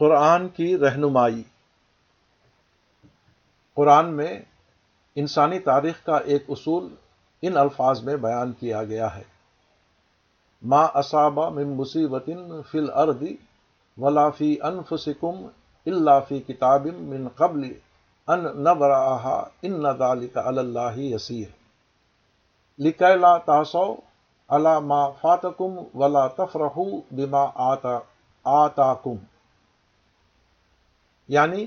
قرآن کی رہنمائی۔ قرآن میں انسانی تاریخ کا ایک اصول ان الفاظ میں بیان کیا گیا ہے۔ ما اصابہ من مصیبت فی الارض ولا فی انفسکم الا فی کتاب من قبل ان نبرآها ان ذلك علی اللہ یسیر لکی لا تاسو علی ما فاتکم ولا تفرحوا بما آتا آتاکم یعنی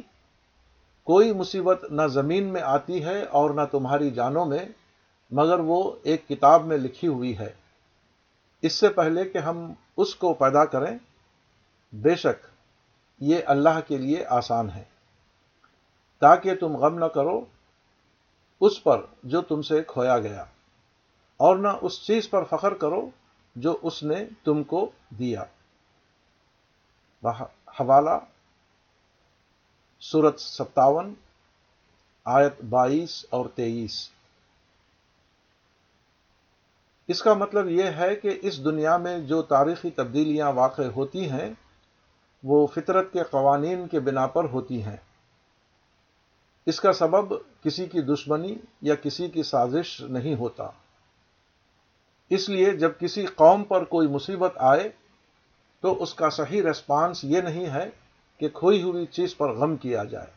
کوئی مصیبت نہ زمین میں آتی ہے اور نہ تمہاری جانوں میں، مگر وہ ایک کتاب میں لکھی ہوئی ہے۔ اس سے پہلے کہ ہم اس کو پیدا کریں، بے شک یہ اللہ کے لیے آسان ہے۔ تاکہ تم غم نہ کرو، اس پر جو تم سے کھویا گیا، اور نہ اس چیز پر فخر کرو جو اس نے تم کو دیا۔ حوالہ سورت ستاون، آیت بائیس اور تیئیس۔ اس کا مطلب یہ ہے کہ اس دنیا میں جو تاریخی تبدیلیاں واقع ہوتی ہیں، وہ فطرت کے قوانین کے بنا پر ہوتی ہیں۔ اس کا سبب کسی کی دشمنی یا کسی کی سازش نہیں ہوتا۔ اس لیے جب کسی قوم پر کوئی مصیبت آئے، تو اس کا صحیح ریسپانس یہ نہیں ہے کہ کھوئی ہوئی چیز پر غم کیا جائے،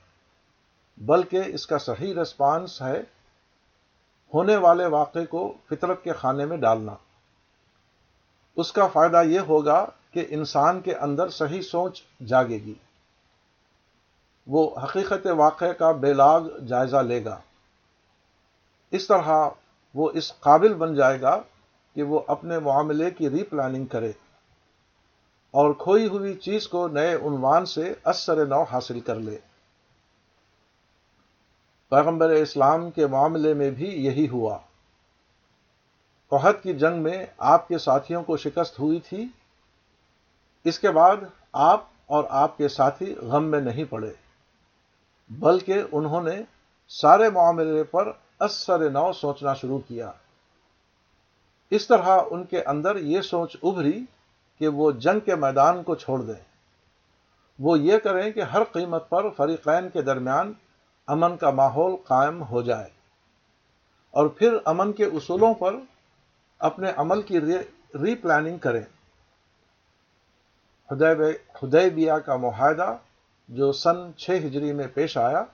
بلکہ اس کا صحیح ریسپانس ہے ہونے والے واقعے کو فطرت کے خانے میں ڈالنا۔ اس کا فائدہ یہ ہوگا کہ انسان کے اندر صحیح سوچ جاگے گی۔ وہ حقیقت واقعے کا بے لاگ جائزہ لے گا۔ اس طرح وہ اس قابل بن جائے گا کہ وہ اپنے معاملے کی ری پلاننگ کرے۔ اور کھوئی ہوئی چیز کو نئے عنوان سے اثر نو حاصل کر لے۔ پیغمبر اسلام کے معاملے میں بھی یہی ہوا۔ قحط کی جنگ میں آپ کے ساتھیوں کو شکست ہوئی تھی۔ اس کے بعد آپ اور آپ کے ساتھی غم میں نہیں پڑے، بلکہ انہوں نے سارے معاملے پر اثر نو سوچنا شروع کیا۔ اس طرح ان کے اندر یہ سوچ ابھری کہ وہ جنگ کے میدان کو چھوڑ دیں وہ یہ کریں کہ ہر قیمت پر فریقین کے درمیان امن کا ماحول قائم ہو جائے اور پھر امن کے اصولوں پر اپنے عمل کی ری پلاننگ کریں۔ خدیبیا کا معاہدہ جو سن چھ ہجری میں پیش آیا،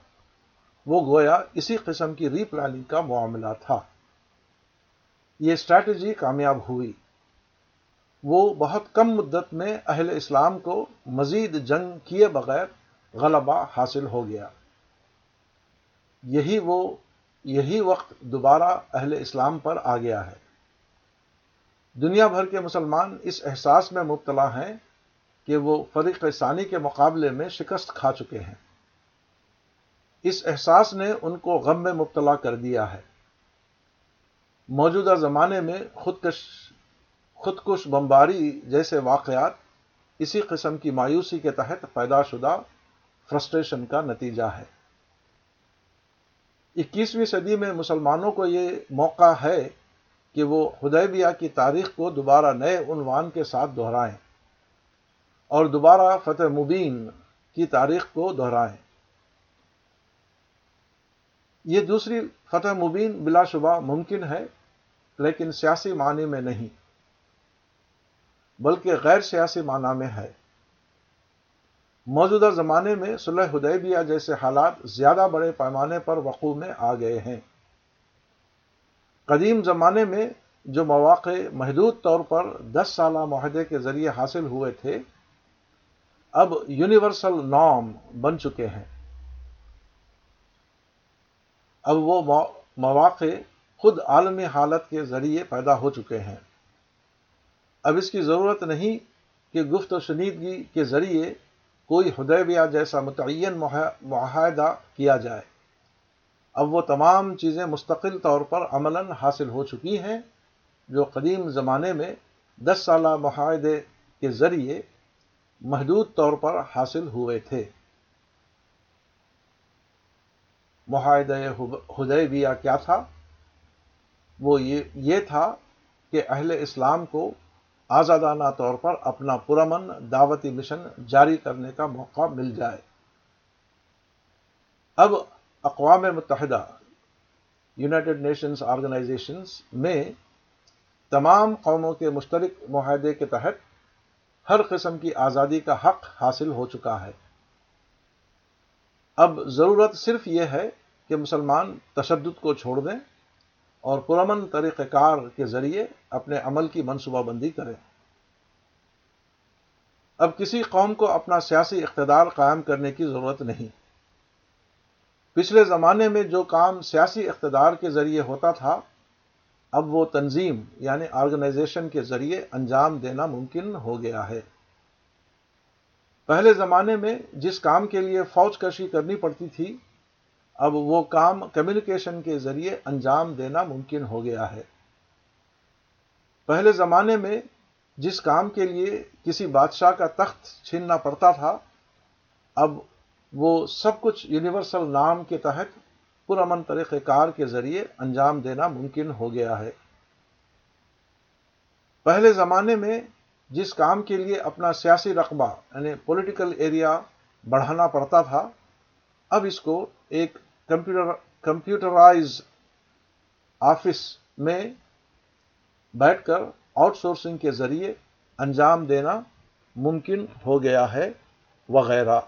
وہ گویا اسی قسم کی ری پلاننگ کا معاملہ تھا۔ یہ اسٹریٹجی کامیاب ہوئی۔ وہ بہت کم مدت میں اہل اسلام کو مزید جنگ کیے بغیر غلبہ حاصل ہو گیا۔ یہی وہ، یہی وقت دوبارہ اہل اسلام پر آ گیا ہے۔ دنیا بھر کے مسلمان اس احساس میں مبتلا ہیں کہ وہ فریق ثانی کے مقابلے میں شکست کھا چکے ہیں۔ اس احساس نے ان کو غم میں مبتلا کر دیا ہے۔ موجودہ زمانے میں خودکش خودکش بمباری جیسے واقعات اسی قسم کی مایوسی کے تحت پیدا شدہ فرسٹریشن کا نتیجہ ہے۔ اکیسویں صدی میں مسلمانوں کو یہ موقع ہے کہ وہ حدیبیہ کی تاریخ کو دوبارہ نئے عنوان کے ساتھ دہرائیں اور دوبارہ فتح مبین کی تاریخ کو دہرائیں۔ یہ دوسری فتح مبین بلا شبہ ممکن ہے، لیکن سیاسی معنی میں نہیں۔ بلکہ غیر سیاسی معنی میں ہے۔ موجودہ زمانے میں صلح حدیبیہ جیسے حالات زیادہ بڑے پیمانے پر وقوع میں آ گئے ہیں۔ قدیم زمانے میں جو مواقع محدود طور پر دس سالہ معاہدے کے ذریعے حاصل ہوئے تھے، اب یونیورسل نام بن چکے ہیں۔ اب وہ مواقع خود عالمی حالت کے ذریعے پیدا ہو چکے ہیں۔ اب اس کی ضرورت نہیں کہ گفت و شنیدگی کے ذریعے کوئی حدیبیہ جیسا متعین معاہدہ کیا جائے۔ اب وہ تمام چیزیں مستقل طور پر عمل حاصل ہو چکی ہیں، جو قدیم زمانے میں دس سالہ معاہدے کے ذریعے محدود طور پر حاصل ہوئے تھے۔ معاہدہ حدیبیہ کیا تھا؟ وہ یہ تھا کہ اہل اسلام کو آزادانہ طور پر اپنا پرامن دعوتی مشن جاری کرنے کا موقع مل جائے۔ اب اقوام متحدہ، یونائٹڈ نیشنز آرگنائزیشنز میں تمام قوموں کے مشترک معاہدے کے تحت ہر قسم کی آزادی کا حق حاصل ہو چکا ہے۔ اب ضرورت صرف یہ ہے کہ مسلمان تشدد کو چھوڑ دیں۔ اور پرامن طریقہ کار کے ذریعے اپنے عمل کی منصوبہ بندی کریں۔ اب کسی قوم کو اپنا سیاسی اقتدار قائم کرنے کی ضرورت نہیں۔ پچھلے زمانے میں جو کام سیاسی اقتدار کے ذریعے ہوتا تھا، اب وہ تنظیم یعنی آرگنائزیشن کے ذریعے انجام دینا ممکن ہو گیا ہے۔ پہلے زمانے میں جس کام کے لیے فوج کشی کرنی پڑتی تھی اب وہ کام کمیونیکیشن کے ذریعے انجام دینا ممکن ہو گیا ہے۔ پہلے زمانے میں جس کام کے لیے کسی بادشاہ کا تخت چھیننا پڑتا تھا، اب وہ سب کچھ یونیورسل نام کے تحت پرامن طریقہ کار کے ذریعے انجام دینا ممکن ہو گیا ہے۔ پہلے زمانے میں جس کام کے لیے اپنا سیاسی رقبہ یعنی پولیٹیکل ایریا بڑھانا پڑتا تھا اب اس کو ایک کمپیوٹر کمپیوٹرائز آفس میں بیٹھ کر آؤٹ سورسنگ کے ذریعے انجام دینا ممکن ہو گیا ہے وغیرہ۔